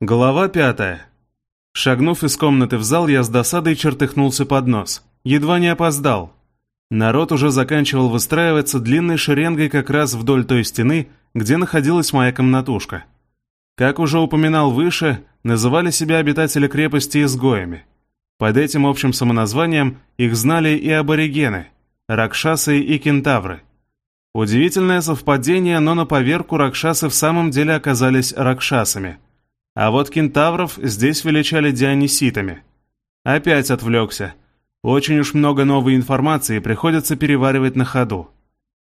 Глава пятая. Шагнув из комнаты в зал, я с досадой чертыхнулся под нос. Едва не опоздал. Народ уже заканчивал выстраиваться длинной шеренгой как раз вдоль той стены, где находилась моя комнатушка. Как уже упоминал выше, называли себя обитатели крепости изгоями. Под этим общим самоназванием их знали и аборигены, ракшасы и кентавры. Удивительное совпадение, но на поверку ракшасы в самом деле оказались ракшасами – а вот кентавров здесь величали диониситами. Опять отвлекся. Очень уж много новой информации приходится переваривать на ходу.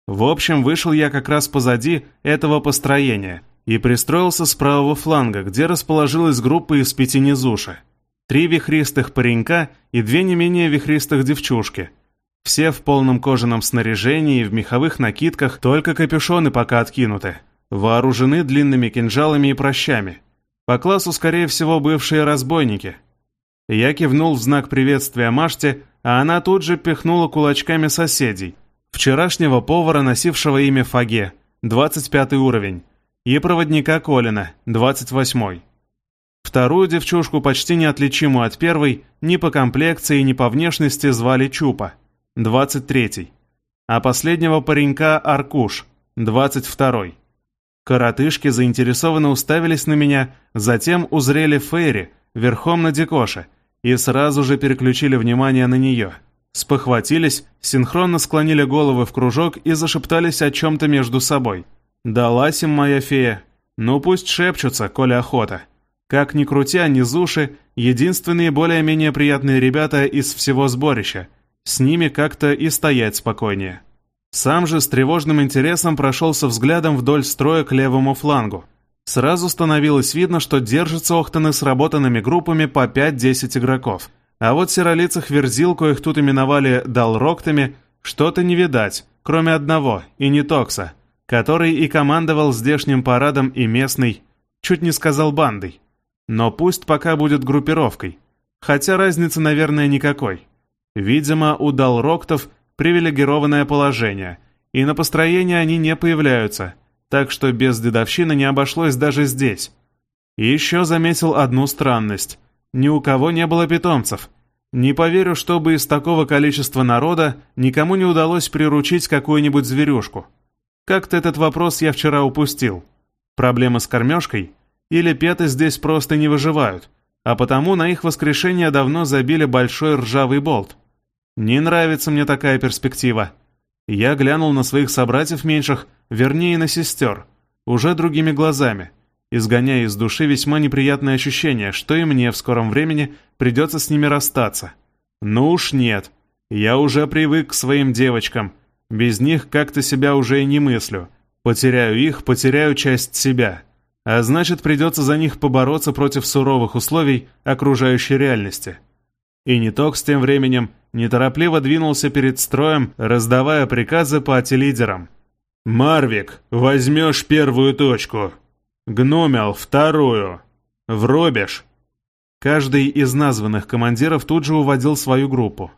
В общем, вышел я как раз позади этого построения и пристроился с правого фланга, где расположилась группа из пяти низуши. Три вихристых паренька и две не менее вихристых девчушки. Все в полном кожаном снаряжении и в меховых накидках, только капюшоны пока откинуты. Вооружены длинными кинжалами и прощами. По классу, скорее всего, бывшие разбойники. Я кивнул в знак приветствия Маште, а она тут же пихнула кулачками соседей. Вчерашнего повара, носившего имя Фаге, 25 уровень, и проводника Колина, 28 Вторую девчушку, почти неотличимую от первой, ни по комплекции, ни по внешности звали Чупа, 23 а последнего паренька Аркуш, 22 -й. Коротышки заинтересованно уставились на меня, затем узрели Фейри, верхом на Дикоше, и сразу же переключили внимание на нее. Спохватились, синхронно склонили головы в кружок и зашептались о чем-то между собой. «Далась им моя фея. Ну пусть шепчутся, коли охота». Как ни крути, они зуши, единственные более-менее приятные ребята из всего сборища. С ними как-то и стоять спокойнее. Сам же с тревожным интересом прошелся взглядом вдоль строя к левому флангу. Сразу становилось видно, что держатся охтаны сработанными группами по 5-10 игроков. А вот серолицых верзил, коих тут именовали «далроктами», что-то не видать, кроме одного, и не Токса, который и командовал здешним парадом и местной, чуть не сказал бандой. Но пусть пока будет группировкой. Хотя разницы, наверное, никакой. Видимо, у Далроктов привилегированное положение, и на построение они не появляются, так что без дедовщины не обошлось даже здесь. Еще заметил одну странность. Ни у кого не было питомцев. Не поверю, чтобы из такого количества народа никому не удалось приручить какую-нибудь зверюшку. Как-то этот вопрос я вчера упустил. Проблема с кормежкой? Или петы здесь просто не выживают, а потому на их воскрешение давно забили большой ржавый болт? Не нравится мне такая перспектива. Я глянул на своих собратьев меньших, вернее на сестер, уже другими глазами, изгоняя из души весьма неприятное ощущение, что и мне в скором времени придется с ними расстаться. Ну уж нет, я уже привык к своим девочкам, без них как-то себя уже и не мыслю. Потеряю их, потеряю часть себя. А значит, придется за них побороться против суровых условий окружающей реальности. И Нитокс тем временем неторопливо двинулся перед строем, раздавая приказы пати-лидерам. «Марвик, возьмешь первую точку. Гномел — вторую. Вробиш». Каждый из названных командиров тут же уводил свою группу.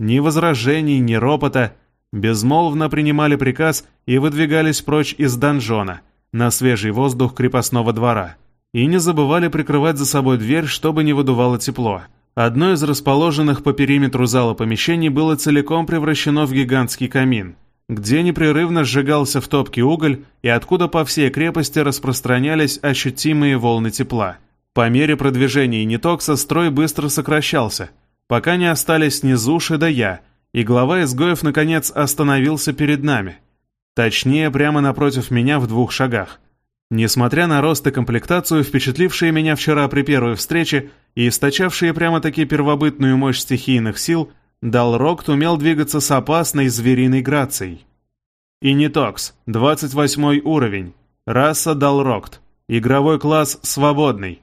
Ни возражений, ни ропота, безмолвно принимали приказ и выдвигались прочь из донжона, на свежий воздух крепостного двора. И не забывали прикрывать за собой дверь, чтобы не выдувало тепло. Одно из расположенных по периметру зала помещений было целиком превращено в гигантский камин, где непрерывно сжигался в топке уголь и откуда по всей крепости распространялись ощутимые волны тепла. По мере продвижения Нитокса строй быстро сокращался, пока не остались низуши да я, и глава изгоев наконец остановился перед нами. Точнее, прямо напротив меня в двух шагах – Несмотря на рост и комплектацию, впечатлившие меня вчера при первой встрече и источавшие прямо-таки первобытную мощь стихийных сил, Далрокт умел двигаться с опасной звериной грацией. Инитокс, 28 уровень, раса Далрокт, игровой класс свободный.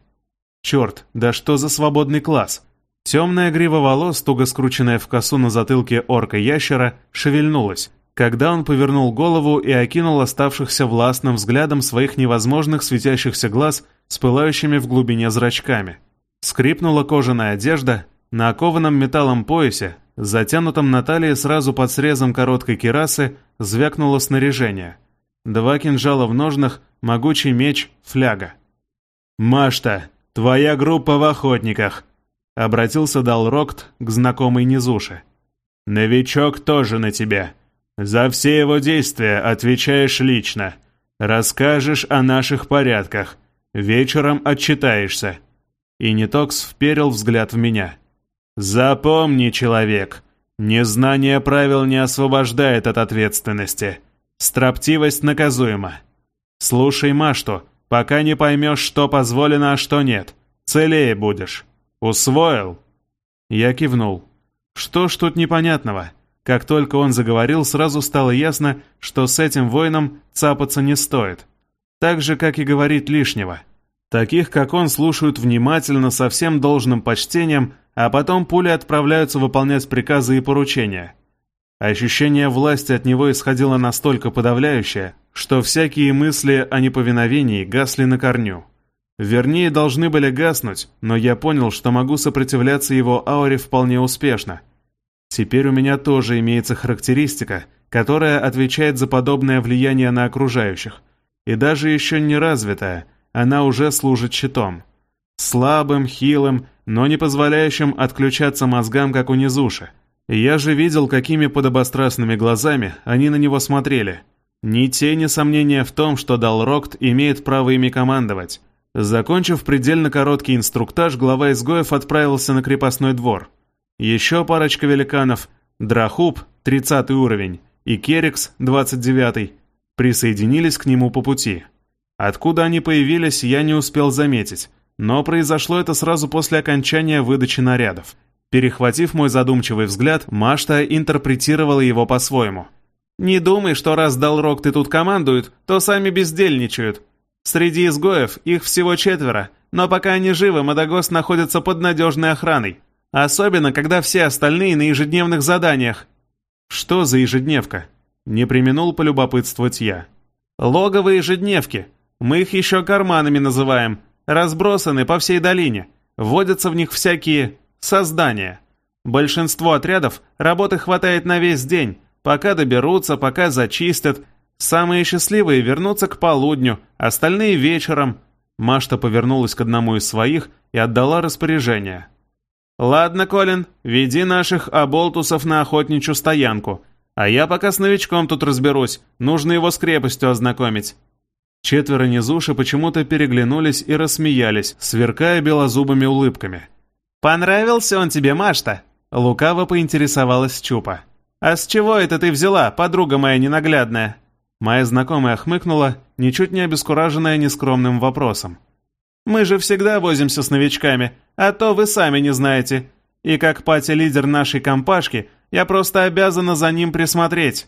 Черт, да что за свободный класс? Темная грива волос, туго скрученная в косу на затылке орка-ящера, шевельнулась, когда он повернул голову и окинул оставшихся властным взглядом своих невозможных светящихся глаз с пылающими в глубине зрачками. Скрипнула кожаная одежда, на окованном металлом поясе, затянутом на талии сразу под срезом короткой кирасы, звякнуло снаряжение. Два кинжала в ножнах, могучий меч, фляга. «Машта, «Твоя группа в охотниках», — обратился Далрокт к знакомой Низуше. «Новичок тоже на тебя. За все его действия отвечаешь лично. Расскажешь о наших порядках. Вечером отчитаешься». И Нитокс вперил взгляд в меня. «Запомни, человек, незнание правил не освобождает от ответственности. Строптивость наказуема. Слушай Машту, пока не поймешь, что позволено, а что нет. Целее будешь. Усвоил?» Я кивнул. «Что ж тут непонятного?» Как только он заговорил, сразу стало ясно, что с этим воином цапаться не стоит. Так же, как и говорить лишнего. Таких, как он, слушают внимательно, со всем должным почтением, а потом пули отправляются выполнять приказы и поручения. Ощущение власти от него исходило настолько подавляющее, что всякие мысли о неповиновении гасли на корню. Вернее, должны были гаснуть, но я понял, что могу сопротивляться его ауре вполне успешно – Теперь у меня тоже имеется характеристика, которая отвечает за подобное влияние на окружающих. И даже еще не развитая, она уже служит щитом. Слабым, хилым, но не позволяющим отключаться мозгам, как у низуши. Я же видел, какими подобострастными глазами они на него смотрели. Ни тени сомнения в том, что Далрокт имеет право ими командовать. Закончив предельно короткий инструктаж, глава изгоев отправился на крепостной двор – еще парочка великанов, Драхуб, 30 уровень, и Керекс, 29 присоединились к нему по пути. Откуда они появились, я не успел заметить, но произошло это сразу после окончания выдачи нарядов. Перехватив мой задумчивый взгляд, Машта интерпретировала его по-своему. «Не думай, что раз Далрок ты тут командует, то сами бездельничают. Среди изгоев их всего четверо, но пока они живы, Мадагос находится под надежной охраной. Особенно, когда все остальные на ежедневных заданиях. Что за ежедневка? Не применул полюбопытствовать я. Логовые ежедневки. Мы их еще карманами называем. Разбросаны по всей долине. Вводятся в них всякие создания. Большинство отрядов работы хватает на весь день, пока доберутся, пока зачистят. Самые счастливые вернутся к полудню, остальные вечером. Машта повернулась к одному из своих и отдала распоряжение. «Ладно, Колин, веди наших оболтусов на охотничью стоянку, а я пока с новичком тут разберусь, нужно его с крепостью ознакомить». Четверо низуши почему-то переглянулись и рассмеялись, сверкая белозубыми улыбками. «Понравился он тебе, Машта?» Лукаво поинтересовалась Чупа. «А с чего это ты взяла, подруга моя ненаглядная?» Моя знакомая хмыкнула, ничуть не обескураженная нескромным вопросом. Мы же всегда возимся с новичками, а то вы сами не знаете. И как пати-лидер нашей компашки, я просто обязана за ним присмотреть.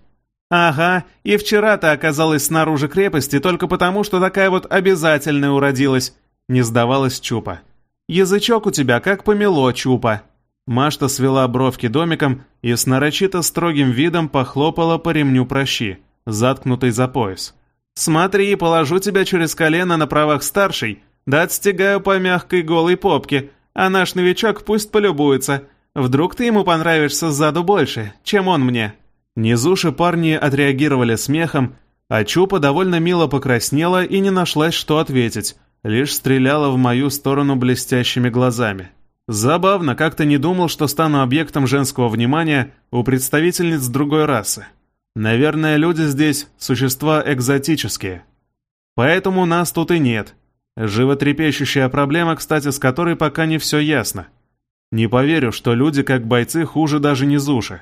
Ага, и вчера ты оказалась снаружи крепости только потому, что такая вот обязательная уродилась. Не сдавалась Чупа. Язычок у тебя как помело, Чупа. Машта свела бровки домиком и с нарочито строгим видом похлопала по ремню прощи, заткнутой за пояс. «Смотри, положу тебя через колено на правах старшей, да отстегаю по мягкой голой попке, а наш новичок пусть полюбуется. Вдруг ты ему понравишься сзаду больше, чем он мне». Низуши парни отреагировали смехом, а Чупа довольно мило покраснела и не нашлась, что ответить, лишь стреляла в мою сторону блестящими глазами. Забавно, как-то не думал, что стану объектом женского внимания у представительниц другой расы. Наверное, люди здесь – существа экзотические. Поэтому нас тут и нет – Животрепещущая проблема, кстати, с которой пока не все ясно. Не поверю, что люди, как бойцы, хуже даже не Зуши.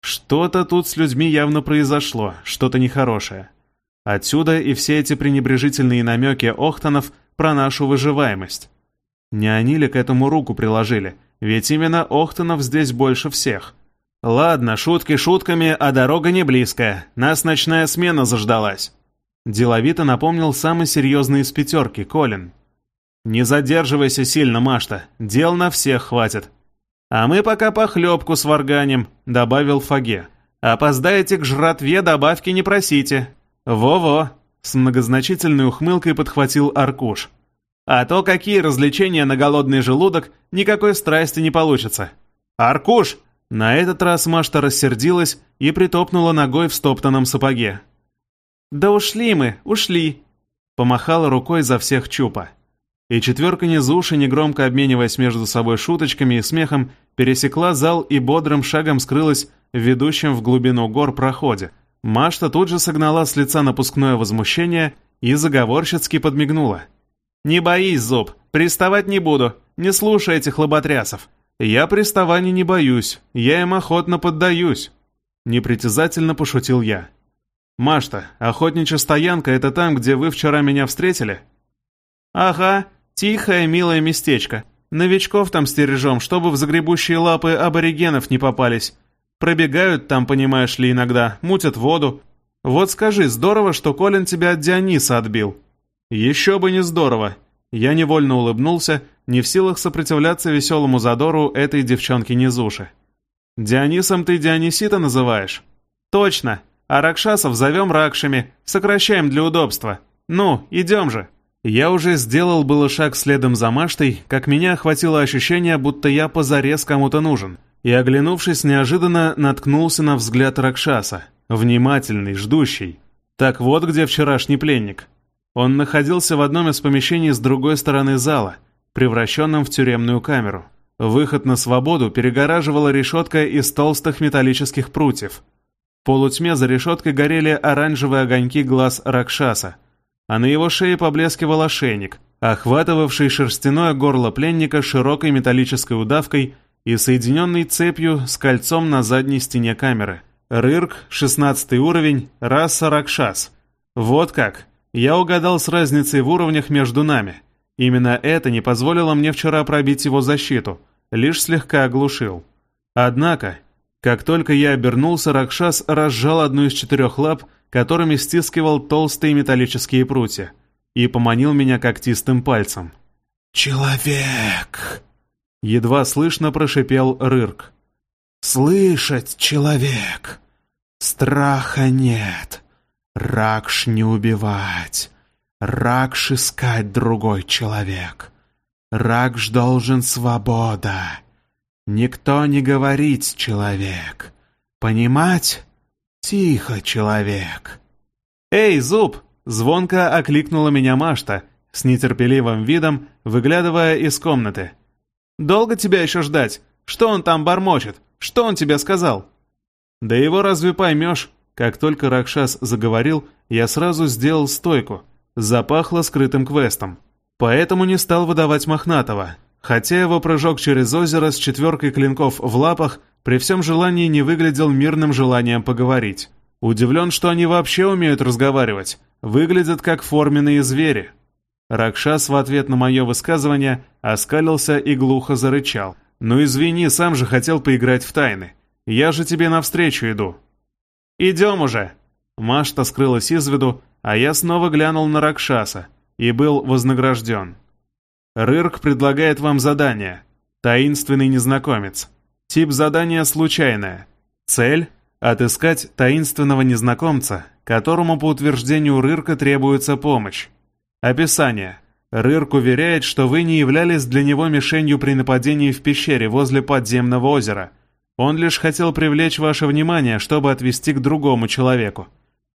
Что-то тут с людьми явно произошло, что-то нехорошее. Отсюда и все эти пренебрежительные намеки Охтонов про нашу выживаемость. Не они ли к этому руку приложили? Ведь именно Охтонов здесь больше всех. Ладно, шутки шутками, а дорога не близкая. Нас ночная смена заждалась. Деловито напомнил самый серьезный из пятерки, Колин. «Не задерживайся сильно, Машта, дел на всех хватит». «А мы пока похлебку сварганим», — добавил Фаге. «Опоздаете к жратве, добавки не просите». «Во-во», — с многозначительной ухмылкой подхватил Аркуш. «А то какие развлечения на голодный желудок, никакой страсти не получится». «Аркуш!» На этот раз Машта рассердилась и притопнула ногой в стоптанном сапоге. «Да ушли мы, ушли!» Помахала рукой за всех Чупа. и четверка низуши, негромко обмениваясь между собой шуточками и смехом, пересекла зал и бодрым шагом скрылась в ведущем в глубину гор проходе. Машта тут же согнала с лица напускное возмущение и заговорщицки подмигнула. «Не боись, Зуб, приставать не буду, не слушай этих лоботрясов. Я приставаний не боюсь, я им охотно поддаюсь». Непритязательно пошутил я. «Машта, охотничья стоянка — это там, где вы вчера меня встретили?» «Ага, тихое, милое местечко. Новичков там стережем, чтобы в загребущие лапы аборигенов не попались. Пробегают там, понимаешь ли, иногда, мутят воду. Вот скажи, здорово, что Колин тебя от Диониса отбил?» «Еще бы не здорово!» Я невольно улыбнулся, не в силах сопротивляться веселому задору этой девчонки-низуши. «Дионисом ты Дионисита называешь?» «Точно!» А ракшасов зовем ракшами, сокращаем для удобства. Ну, идем же. Я уже сделал было шаг следом за Маштой, как меня охватило ощущение, будто я позарез кому-то нужен. И, оглянувшись неожиданно, наткнулся на взгляд Ракшаса. Внимательный, ждущий. Так вот где вчерашний пленник. Он находился в одном из помещений с другой стороны зала, превращенном в тюремную камеру. Выход на свободу перегораживала решетка из толстых металлических прутьев, в полутьме за решеткой горели оранжевые огоньки глаз Ракшаса, а на его шее поблескивал ошейник, охватывавший шерстяное горло пленника широкой металлической удавкой и соединенный цепью с кольцом на задней стене камеры. Рырк, 16 уровень, раса Ракшас. Вот как. Я угадал с разницей в уровнях между нами. Именно это не позволило мне вчера пробить его защиту, лишь слегка оглушил. Однако, как только я обернулся, Ракшас разжал одну из четырех лап, которыми стискивал толстые металлические прутья, и поманил меня когтистым пальцем. «Человек!» Едва слышно прошипел Рырк. «Слышать, человек! Страха нет. Ракш не убивать. Ракш искать другой человек. Ракш должен свобода. Никто не говорить, человек. Понимать? Тихо, человек. «Эй, Зуб!» — звонко окликнула меня Машта, с нетерпеливым видом, выглядывая из комнаты. «Долго тебя еще ждать? Что он там бормочет? Что он тебе сказал?» «Да его разве поймешь?» Как только Ракшас заговорил, я сразу сделал стойку. Запахло скрытым квестом. Поэтому не стал выдавать Мохнатого, Хотя его прыжок через озеро с четверкой клинков в лапах при всем желании не выглядел мирным желанием поговорить. Удивлен, что они вообще умеют разговаривать. Выглядят как форменные звери. Ракшас в ответ на мое высказывание оскалился и глухо зарычал. «Ну извини, сам же хотел поиграть в тайны. Я же тебе навстречу иду». «Идем уже!» Машта скрылась из виду, а я снова глянул на Ракшаса и был вознагражден. Рырк предлагает вам задание. Таинственный незнакомец. Тип задания случайное. Цель – отыскать таинственного незнакомца, которому по утверждению Рырка требуется помощь. Описание. Рырк уверяет, что вы не являлись для него мишенью при нападении в пещере возле подземного озера. Он лишь хотел привлечь ваше внимание, чтобы отвести к другому человеку.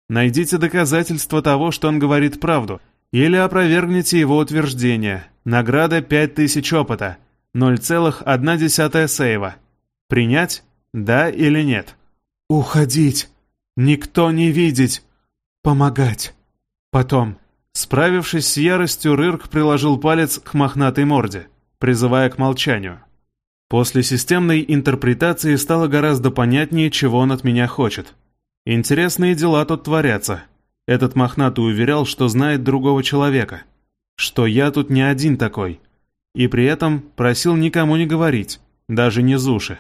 Найдите доказательства того, что он говорит правду, или опровергните его утверждение – Награда 5000 опыта. 0,1 сейва. Принять? Да или нет? Уходить. Никто не видеть. Помогать. Потом. Справившись с яростью, Рырк приложил палец к мохнатой морде, призывая к молчанию. После системной интерпретации стало гораздо понятнее, чего он от меня хочет. Интересные дела тут творятся. Этот мохнатый уверял, что знает другого человека — что я тут не один такой, и при этом просил никому не говорить, даже не Зуши.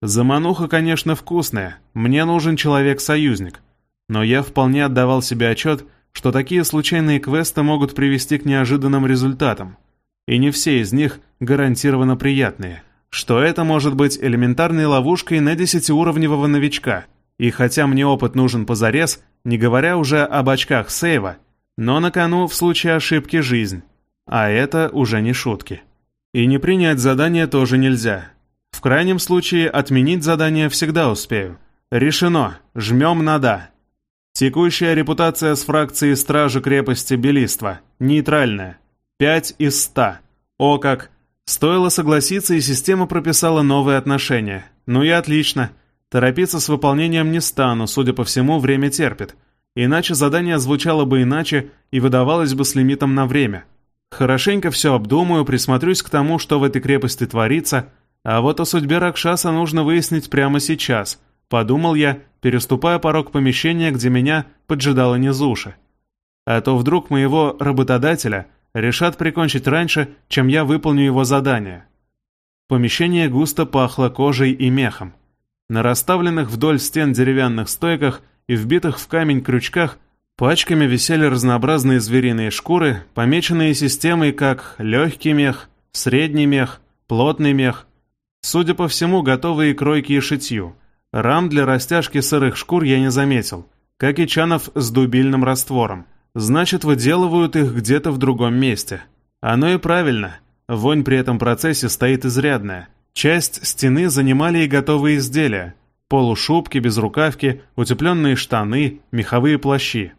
Замануха, конечно, вкусная, мне нужен человек-союзник, но я вполне отдавал себе отчет, что такие случайные квесты могут привести к неожиданным результатам, и не все из них гарантированно приятные, что это может быть элементарной ловушкой на десятиуровневого новичка, и хотя мне опыт нужен позарез, не говоря уже об очках сейва, но на кону в случае ошибки жизнь. А это уже не шутки. И не принять задание тоже нельзя. В крайнем случае отменить задание всегда успею. Решено. Жмем на «да». Текущая репутация с фракцией Стражи крепости Белиства. Нейтральная. Пять из ста. О как! Стоило согласиться, и система прописала новые отношения. Ну и отлично. Торопиться с выполнением не стану, судя по всему, время терпит. Иначе задание звучало бы иначе и выдавалось бы с лимитом на время. Хорошенько все обдумаю, присмотрюсь к тому, что в этой крепости творится, а вот о судьбе Ракшаса нужно выяснить прямо сейчас, подумал я, переступая порог помещения, где меня поджидала Низуша. А то вдруг моего работодателя решат прикончить раньше, чем я выполню его задание. Помещение густо пахло кожей и мехом. На расставленных вдоль стен деревянных стойках и вбитых в камень крючках Пачками висели разнообразные звериные шкуры, помеченные системой как легкий мех, средний мех, плотный мех. Судя по всему, готовые к и шитью. Рам для растяжки сырых шкур я не заметил, как и чанов с дубильным раствором. Значит, выделывают их где-то в другом месте. Оно и правильно. Вонь при этом процессе стоит изрядная. Часть стены занимали и готовые изделия. Полушубки, безрукавки, утепленные штаны, меховые плащи.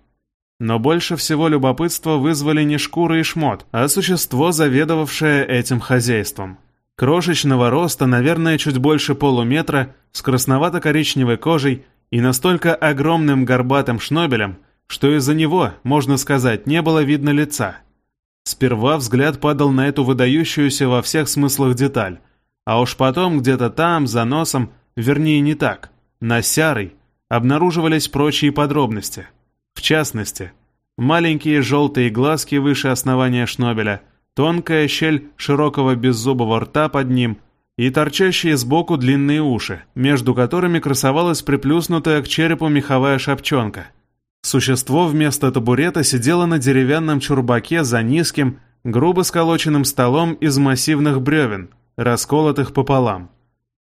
Но больше всего любопытства вызвали не шкуры и шмот, а существо, заведовавшее этим хозяйством. Крошечного роста, наверное, чуть больше полуметра, с красновато-коричневой кожей и настолько огромным горбатым шнобелем, что из-за него, можно сказать, не было видно лица. Сперва взгляд падал на эту выдающуюся во всех смыслах деталь, а уж потом где-то там, за носом, вернее не так, на сярой, обнаруживались прочие подробности – в частности, маленькие желтые глазки выше основания шнобеля, тонкая щель широкого беззубого рта под ним и торчащие сбоку длинные уши, между которыми красовалась приплюснутая к черепу меховая шапчонка. Существо вместо табурета сидело на деревянном чурбаке за низким, грубо сколоченным столом из массивных бревен, расколотых пополам.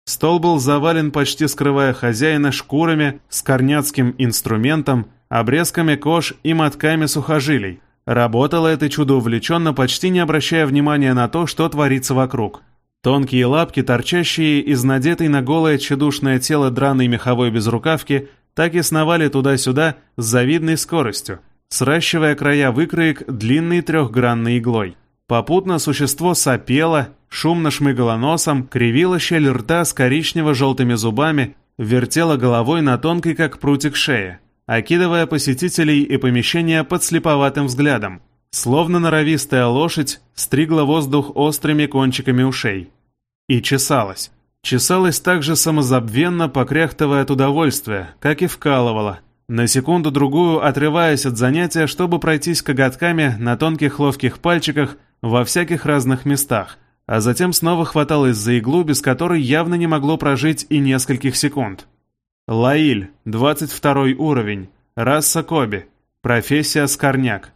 Стол был завален, почти скрывая хозяина, шкурами, с корняцким инструментом, обрезками кож и мотками сухожилий. Работало это чудо увлеченно, почти не обращая внимания на то, что творится вокруг. Тонкие лапки, торчащие из надетой на голое тщедушное тело драной меховой безрукавки, так и сновали туда-сюда с завидной скоростью, сращивая края выкроек длинной трехгранной иглой. Попутно существо сопело, шумно шмыгало носом, кривило щель рта с коричнево-желтыми зубами, вертело головой на тонкой, как прутик, шее окидывая посетителей и помещение подслеповатым взглядом, словно норовистая лошадь стригла воздух острыми кончиками ушей. И чесалась. Чесалась также самозабвенно, покряхтывая от удовольствия, как и вкалывала, на секунду-другую отрываясь от занятия, чтобы пройтись коготками на тонких ловких пальчиках во всяких разных местах, а затем снова хваталась за иглу, без которой явно не могло прожить и нескольких секунд. Лаиль, 22 уровень, раса Коби, профессия Скорняк.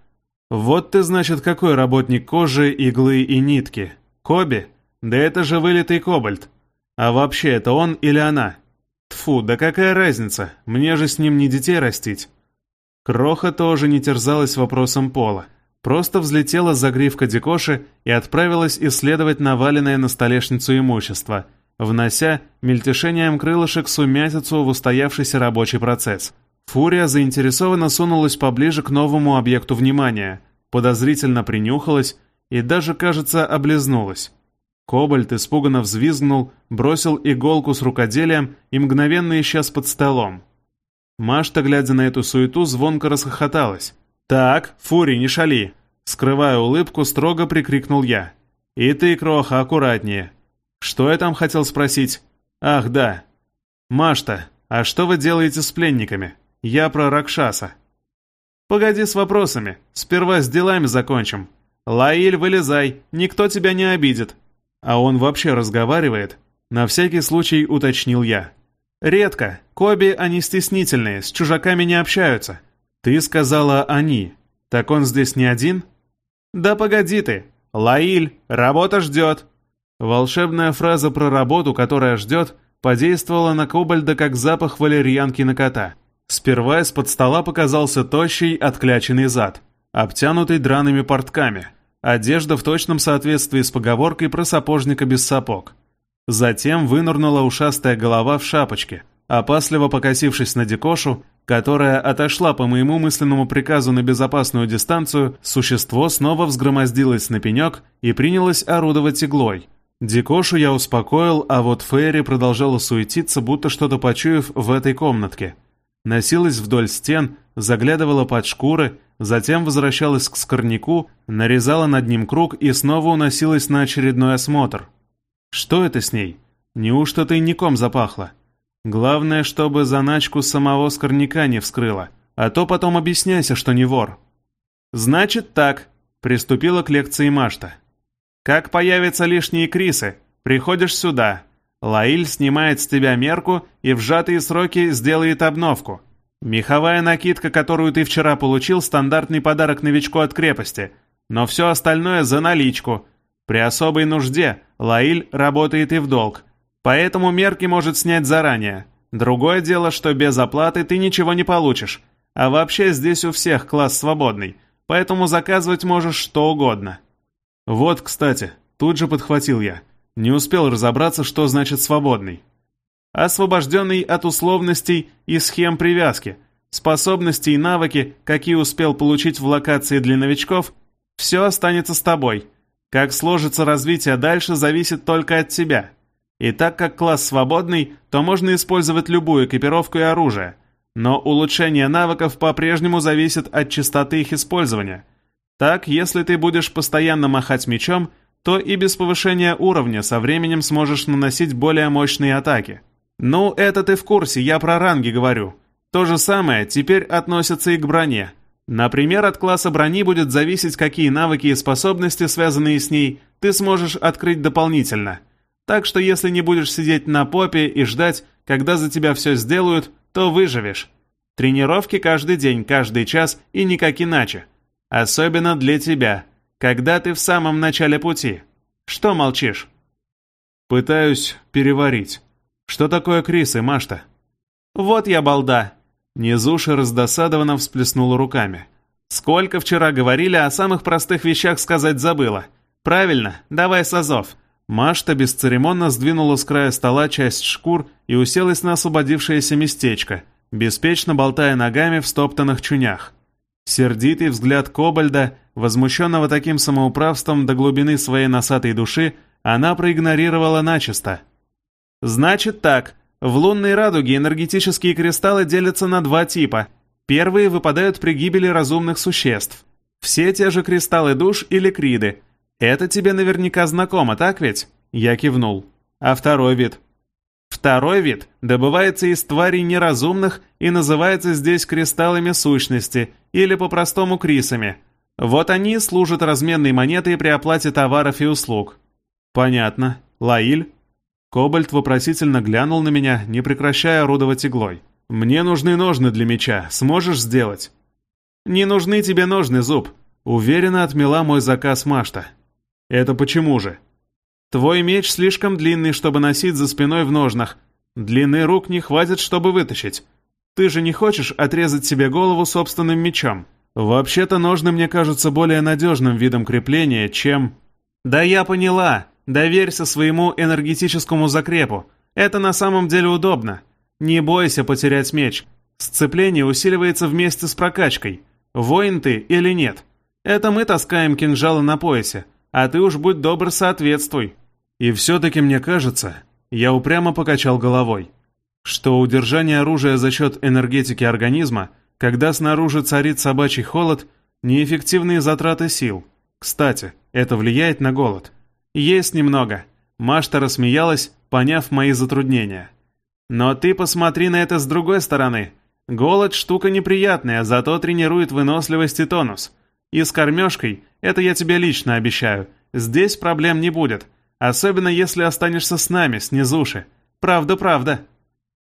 Вот ты, значит, какой работник кожи, иглы и нитки. Коби? Да это же вылитый кобальт. А вообще, это он или она? Тфу, да какая разница, мне же с ним не детей растить. Кроха тоже не терзалась вопросом пола. Просто взлетела за гривка Дикоши и отправилась исследовать наваленное на столешницу имущество – внося мельтешением крылышек сумятицу в устоявшийся рабочий процесс. Фурия заинтересованно сунулась поближе к новому объекту внимания, подозрительно принюхалась и даже, кажется, облизнулась. Кобальт испуганно взвизгнул, бросил иголку с рукоделием и мгновенно исчез под столом. Машта, глядя на эту суету, звонко расхохоталась. «Так, Фури, не шали!» Скрывая улыбку, строго прикрикнул я. «И ты, Кроха, аккуратнее. Что я там хотел спросить? Ах, да. Машта, а что вы делаете с пленниками? Я про Ракшаса. Погоди с вопросами. Сперва с делами закончим. Лаиль, вылезай, никто тебя не обидит. А он вообще разговаривает? На всякий случай уточнил я. Редко. Коби, они стеснительные, с чужаками не общаются. Ты сказала «они». Так он здесь не один? Да погоди ты. Лаиль, работа ждет. Волшебная фраза про работу, которая ждет, подействовала на Кобальда как запах валерьянки на кота. Сперва из-под стола показался тощий, откляченный зад, обтянутый драными портками, одежда в точном соответствии с поговоркой про сапожника без сапог. Затем вынырнула ушастая голова в шапочке, опасливо покосившись на Дикошу, которая отошла по моему мысленному приказу на безопасную дистанцию, существо снова взгромоздилось на пенек и принялось орудовать иглой. Дикошу я успокоил, а вот Ферри продолжала суетиться, будто что-то почуяв в этой комнатке. Носилась вдоль стен, заглядывала под шкуры, затем возвращалась к скорняку, нарезала над ним круг и снова уносилась на очередной осмотр. Что это с ней? Неужто тайником запахло? Главное, чтобы заначку самого скорняка не вскрыла, а то потом объясняйся, что не вор. «Значит так», — приступила к лекции Машта. «Как появятся лишние крисы, приходишь сюда. Лаиль снимает с тебя мерку и в сжатые сроки сделает обновку. Меховая накидка, которую ты вчера получил, стандартный подарок новичку от крепости, но все остальное за наличку. При особой нужде Лаиль работает и в долг, поэтому мерки может снять заранее. Другое дело, что без оплаты ты ничего не получишь, а вообще здесь у всех класс свободный, поэтому заказывать можешь что угодно. Вот, кстати, тут же подхватил я. Не успел разобраться, что значит «свободный» освобожденный от условностей и схем привязки, способности и навыки, какие успел получить в локации для новичков, все останется с тобой. Как сложится развитие дальше, зависит только от тебя. И так как класс свободный, то можно использовать любую экипировку и оружие, но улучшение навыков по-прежнему зависит от частоты их использования. Так, если ты будешь постоянно махать мечом, то и без повышения уровня со временем сможешь наносить более мощные атаки. «Ну, это ты в курсе, я про ранги говорю. То же самое теперь относится и к броне. Например, от класса брони будет зависеть, какие навыки и способности, связанные с ней, ты сможешь открыть дополнительно. Так что если не будешь сидеть на попе и ждать, когда за тебя все сделают, то выживешь. Тренировки каждый день, каждый час и никак иначе. Особенно для тебя, когда ты в самом начале пути. Что молчишь? Пытаюсь переварить. «Что такое Крис и Машта?» «Вот я балда!» Низуша раздосадованно всплеснула руками. «Сколько вчера говорили, о самых простых вещах сказать забыла. Правильно, давай созов». Машта бесцеремонно сдвинула с края стола часть шкур и уселась на освободившееся местечко, беспечно болтая ногами в стоптанных чунях. Сердитый взгляд Кобальда, возмущенного таким самоуправством до глубины своей носатой души, она проигнорировала начисто. Значит так, в лунной радуге энергетические кристаллы делятся на два типа. Первые выпадают при гибели разумных существ. Все те же кристаллы душ или криды. Это тебе наверняка знакомо, так ведь? Я кивнул. А второй вид? Второй вид добывается из тварей неразумных и называется здесь кристаллами сущности, или по-простому крисами. Вот они служат разменной монетой при оплате товаров и услуг. Понятно. Лаиль? Кобальт вопросительно глянул на меня, не прекращая орудовать иглой. «Мне нужны ножны для меча. Сможешь сделать?» «Не нужны тебе ножны, Зуб», — уверенно отмела мой заказ Машта. «Это почему же?» «Твой меч слишком длинный, чтобы носить за спиной в ножнах. Длины рук не хватит, чтобы вытащить. Ты же не хочешь отрезать себе голову собственным мечом?» «Вообще-то ножны мне кажутся более надежным видом крепления, чем...» «Да я поняла. Доверься своему энергетическому закрепу. Это на самом деле удобно. Не бойся потерять меч. Сцепление усиливается вместе с прокачкой. Воин ты или нет. Это мы таскаем кинжалы на поясе, а ты уж будь добр соответствуй. И все-таки мне кажется, я упрямо покачал головой, что удержание оружия за счет энергетики организма, когда снаружи царит собачий холод, неэффективные затраты сил. Кстати, это влияет на голод. «Есть немного». Машта рассмеялась, поняв мои затруднения. «Но ты посмотри на это с другой стороны. Голод – штука неприятная, зато тренирует выносливость и тонус. И с кормежкой, это я тебе лично обещаю, здесь проблем не будет, особенно если останешься с нами, снизуши. Правда-правда».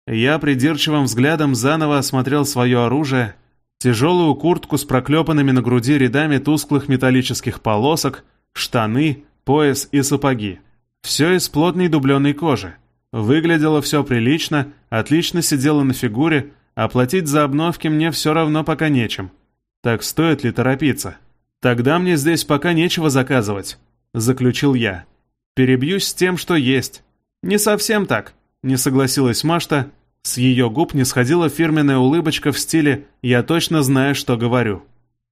Я придирчивым взглядом заново осмотрел свое оружие, тяжелую куртку с проклепанными на груди рядами тусклых металлических полосок, штаны, пояс и сапоги. Все из плотной дубленой кожи. Выглядело все прилично, отлично сидело на фигуре, а платить за обновки мне все равно пока нечем. Так стоит ли торопиться? Тогда мне здесь пока нечего заказывать, заключил я. Перебьюсь с тем, что есть. Не совсем так, не согласилась Машта, С ее губ не сходила фирменная улыбочка в стиле «я точно знаю, что говорю».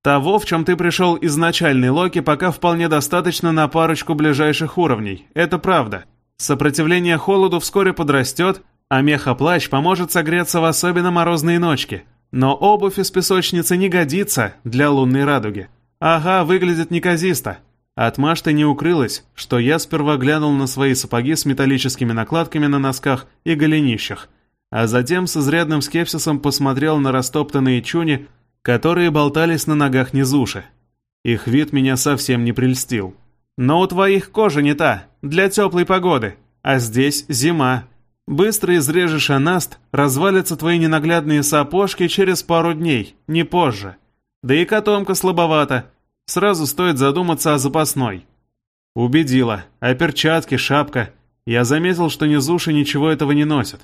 Того, в чем ты пришел изначальный Локи, пока вполне достаточно на парочку ближайших уровней. Это правда. Сопротивление холоду вскоре подрастет, а меха-плащ поможет согреться в особенно морозные ночки. Но обувь из песочницы не годится для лунной радуги. Ага, выглядит неказисто. От Машты не укрылось, что я сперва глянул на свои сапоги с металлическими накладками на носках и голенищах, а затем с изрядным скепсисом посмотрел на растоптанные чуни, которые болтались на ногах низуши. Их вид меня совсем не прельстил. «Но у твоих кожа не та, для теплой погоды, а здесь зима. Быстро изрежешь анаст, развалятся твои ненаглядные сапожки через пару дней, не позже. Да и котомка слабовата, сразу стоит задуматься о запасной». Убедила, а перчатки, шапка. Я заметил, что низуши ничего этого не носят.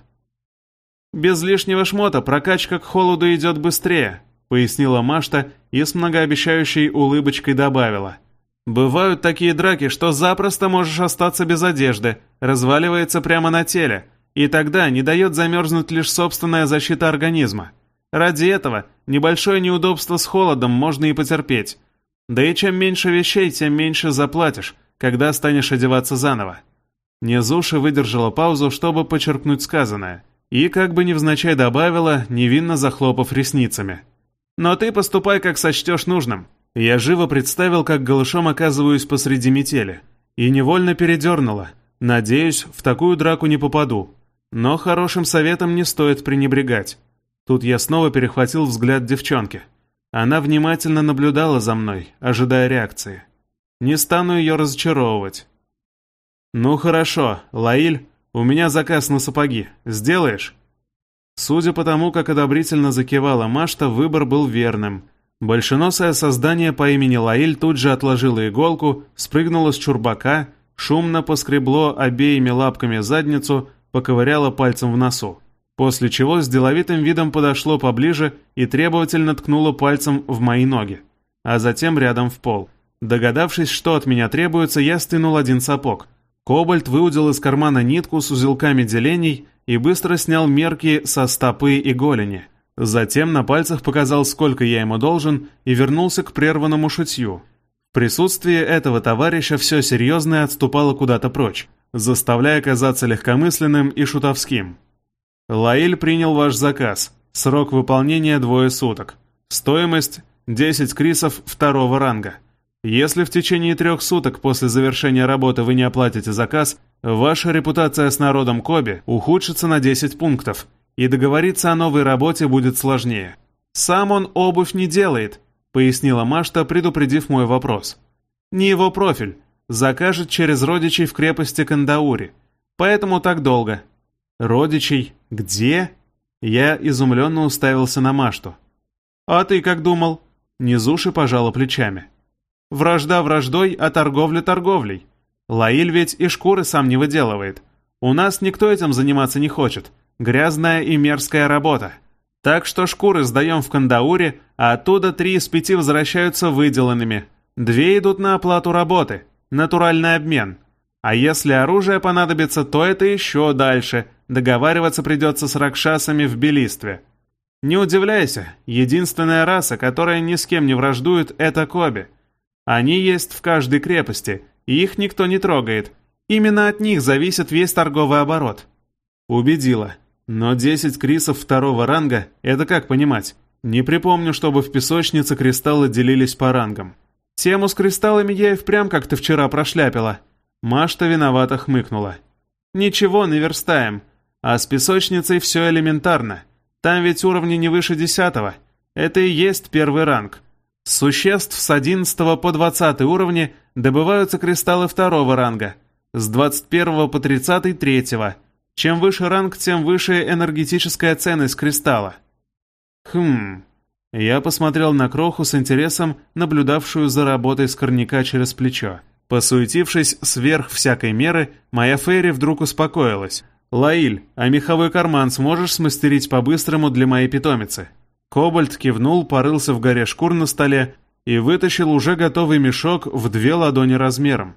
Без лишнего шмота прокачка к холоду идет быстрее, пояснила Машта и с многообещающей улыбочкой добавила. «Бывают такие драки, что запросто можешь остаться без одежды, разваливается прямо на теле, и тогда не дает замерзнуть лишь собственная защита организма. Ради этого небольшое неудобство с холодом можно и потерпеть. Да и чем меньше вещей, тем меньше заплатишь, когда станешь одеваться заново». Незуши выдержала паузу, чтобы подчеркнуть сказанное, и как бы невзначай добавила, невинно захлопав ресницами. Но ты поступай, как сочтешь нужным. Я живо представил, как голышом оказываюсь посреди метели. И невольно передернула. Надеюсь, в такую драку не попаду. Но хорошим советом не стоит пренебрегать. Тут я снова перехватил взгляд девчонки. Она внимательно наблюдала за мной, ожидая реакции. Не стану ее разочаровывать. «Ну хорошо, Лаиль, у меня заказ на сапоги. Сделаешь?» Судя по тому, как одобрительно закивала Машта, выбор был верным. Большеносое создание по имени Лаиль тут же отложило иголку, спрыгнуло с чурбака, шумно поскребло обеими лапками задницу, поковыряло пальцем в носу. После чего с деловитым видом подошло поближе и требовательно ткнуло пальцем в мои ноги, а затем рядом в пол. Догадавшись, что от меня требуется, я стянул один сапог. Кобальт выудил из кармана нитку с узелками делений и быстро снял мерки со стопы и голени. Затем на пальцах показал, сколько я ему должен, и вернулся к прерванному шутью. В присутствии этого товарища все серьезное отступало куда-то прочь, заставляя казаться легкомысленным и шутовским. «Лаиль принял ваш заказ. Срок выполнения двое суток. Стоимость – 10 крисов второго ранга. Если в течение трех суток после завершения работы вы не оплатите заказ – Ваша репутация с народом Коби ухудшится на 10 пунктов, и договориться о новой работе будет сложнее. Сам он обувь не делает, пояснила Машта, предупредив мой вопрос. Не его профиль. Закажет через родичей в крепости Кандаури. Поэтому так долго. Родичей? Где? Я изумленно уставился на Машту. А ты как думал? Низуши пожала плечами. Вражда враждой, а торговля торговлей. Лаиль ведь и шкуры сам не выделывает. У нас никто этим заниматься не хочет. Грязная и мерзкая работа. Так что шкуры сдаем в Кандауре, а оттуда три из пяти возвращаются выделанными. Две идут на оплату работы. Натуральный обмен. А если оружие понадобится, то это еще дальше. Договариваться придется с ракшасами в Белистве. Не удивляйся, единственная раса, которая ни с кем не враждует, это Коби. Они есть в каждой крепости – и их никто не трогает. Именно от них зависит весь торговый оборот. Убедила. Но 10 крисов второго ранга – это как понимать? Не припомню, чтобы в песочнице кристаллы делились по рангам. Тему с кристаллами я и впрямь как-то вчера прошляпила. Машта виновато хмыкнула. Ничего, наверстаем. А с песочницей все элементарно. Там ведь уровни не выше десятого. Это и есть первый ранг. Существ с 11 по 20 уровни добываются кристаллы второго ранга, с 21 по 30 третьего. Чем выше ранг, тем выше энергетическая ценность кристалла. Хм... Я посмотрел на Кроху с интересом, наблюдавшую за работой скорняка через плечо. Посуетившись сверх всякой меры, моя Фейри вдруг успокоилась. «Лаиль, а меховой карман сможешь смастерить по-быстрому для моей питомицы?» Кобальт кивнул, порылся в горе шкур на столе и вытащил уже готовый мешок в две ладони размером.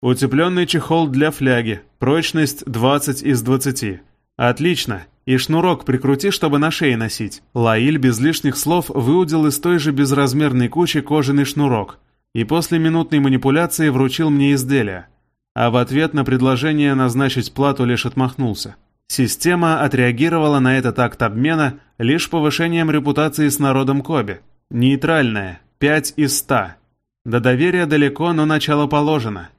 Утепленный чехол для фляги, прочность 20 из 20. Отлично, И шнурок прикрути, чтобы на шее носить». Лаиль без лишних слов выудил из той же безразмерной кучи кожаный шнурок и после минутной манипуляции вручил мне изделие. А в ответ на предложение назначить плату лишь отмахнулся. Система отреагировала на этот акт обмена лишь повышением репутации с народом Коби. Нейтральная, 5 из 100. До доверия далеко, но начало положено.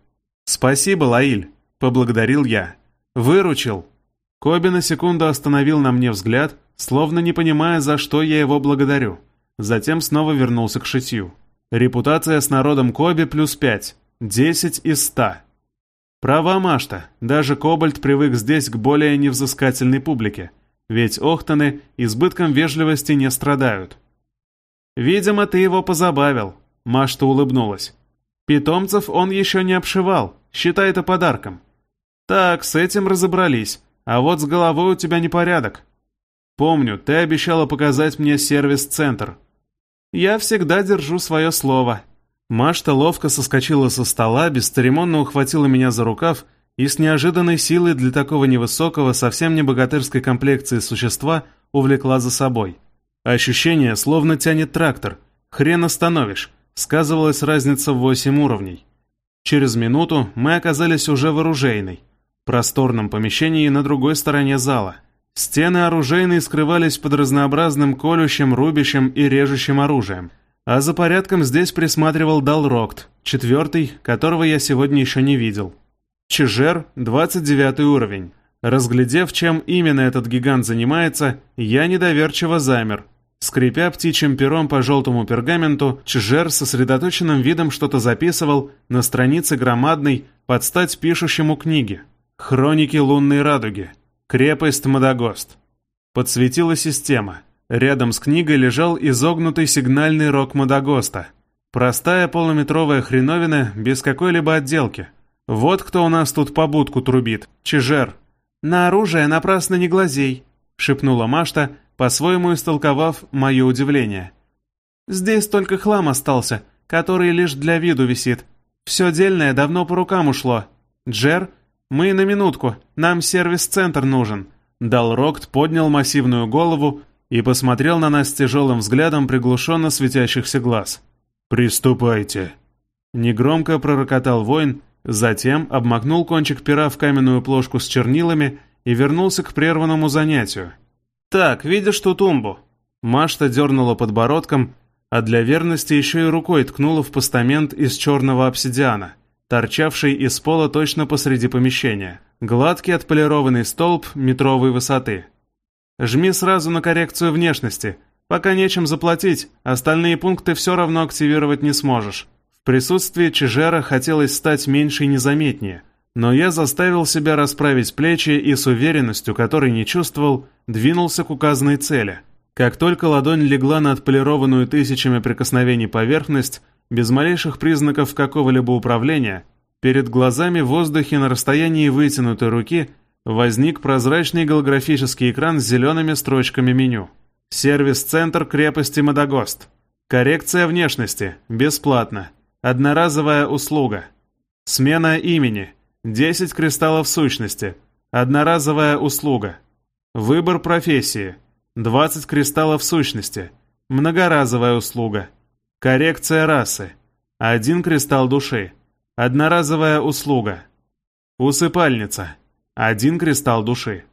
«Спасибо, Лаиль», — поблагодарил я. «Выручил». Коби на секунду остановил на мне взгляд, словно не понимая, за что я его благодарю. Затем снова вернулся к шитью. Репутация с народом Коби плюс 5. 10 из 100. Права Машта, даже Кобальт привык здесь к более невзыскательной публике, ведь Охтаны избытком вежливости не страдают. «Видимо, ты его позабавил», — Машта улыбнулась. «Питомцев он еще не обшивал, считай это подарком». «Так, с этим разобрались, а вот с головой у тебя непорядок». «Помню, ты обещала показать мне сервис-центр». «Я всегда держу свое слово», Машта ловко соскочила со стола, бесцеремонно ухватила меня за рукав и с неожиданной силой для такого невысокого, совсем не богатырской комплекции существа увлекла за собой. Ощущение, словно тянет трактор. Хрен остановишь. Сказывалась разница в восемь уровней. Через минуту мы оказались уже в оружейной, просторном помещении на другой стороне зала. Стены оружейной скрывались под разнообразным колющим, рубящим и режущим оружием – а за порядком здесь присматривал Далрокт, четвертый, которого я сегодня еще не видел. Чижер, 29 уровень. Разглядев, чем именно этот гигант занимается, я недоверчиво замер. Скрипя птичьим пером по желтому пергаменту, Чижер сосредоточенным видом что-то записывал на странице громадной, под стать пишущему книги. «Хроники лунной радуги. Крепость Мадагост». Подсветила система — Рядом с книгой лежал изогнутый сигнальный рог Мадагоста. Простая полуметровая хреновина без какой-либо отделки. Вот кто у нас тут побудку трубит. Чижер. «На оружие напрасно не глазей», — шепнула Машта, по-своему истолковав мое удивление. «Здесь только хлам остался, который лишь для виду висит. Все дельное давно по рукам ушло. Джер, мы на минутку, нам сервис-центр нужен». Далрокт поднял массивную голову, и посмотрел на нас тяжелым взглядом приглушенно светящихся глаз. «Приступайте!» Негромко пророкотал воин, затем обмакнул кончик пера в каменную плошку с чернилами и вернулся к прерванному занятию. «Так, видишь ту тумбу?» Машта дернула подбородком, а для верности еще и рукой ткнула в постамент из черного обсидиана, торчавший из пола точно посреди помещения. Гладкий отполированный столб метровой высоты. Жми сразу на коррекцию внешности. Пока нечем заплатить, остальные пункты все равно активировать не сможешь. В присутствии Чижера хотелось стать меньше и незаметнее, но я заставил себя расправить плечи и с уверенностью, которой не чувствовал, двинулся к указанной цели. Как только ладонь легла на отполированную тысячами прикосновений поверхность, без малейших признаков какого-либо управления, перед глазами в воздухе на расстоянии вытянутой руки – возник прозрачный голографический экран с зелеными строчками меню. Сервис-центр крепости Мадагост. Коррекция внешности. Бесплатно. Одноразовая услуга. Смена имени. 10 кристаллов сущности. Одноразовая услуга. Выбор профессии. 20 кристаллов сущности. Многоразовая услуга. Коррекция расы. Один кристалл души. Одноразовая услуга. Усыпальница. Один кристалл души.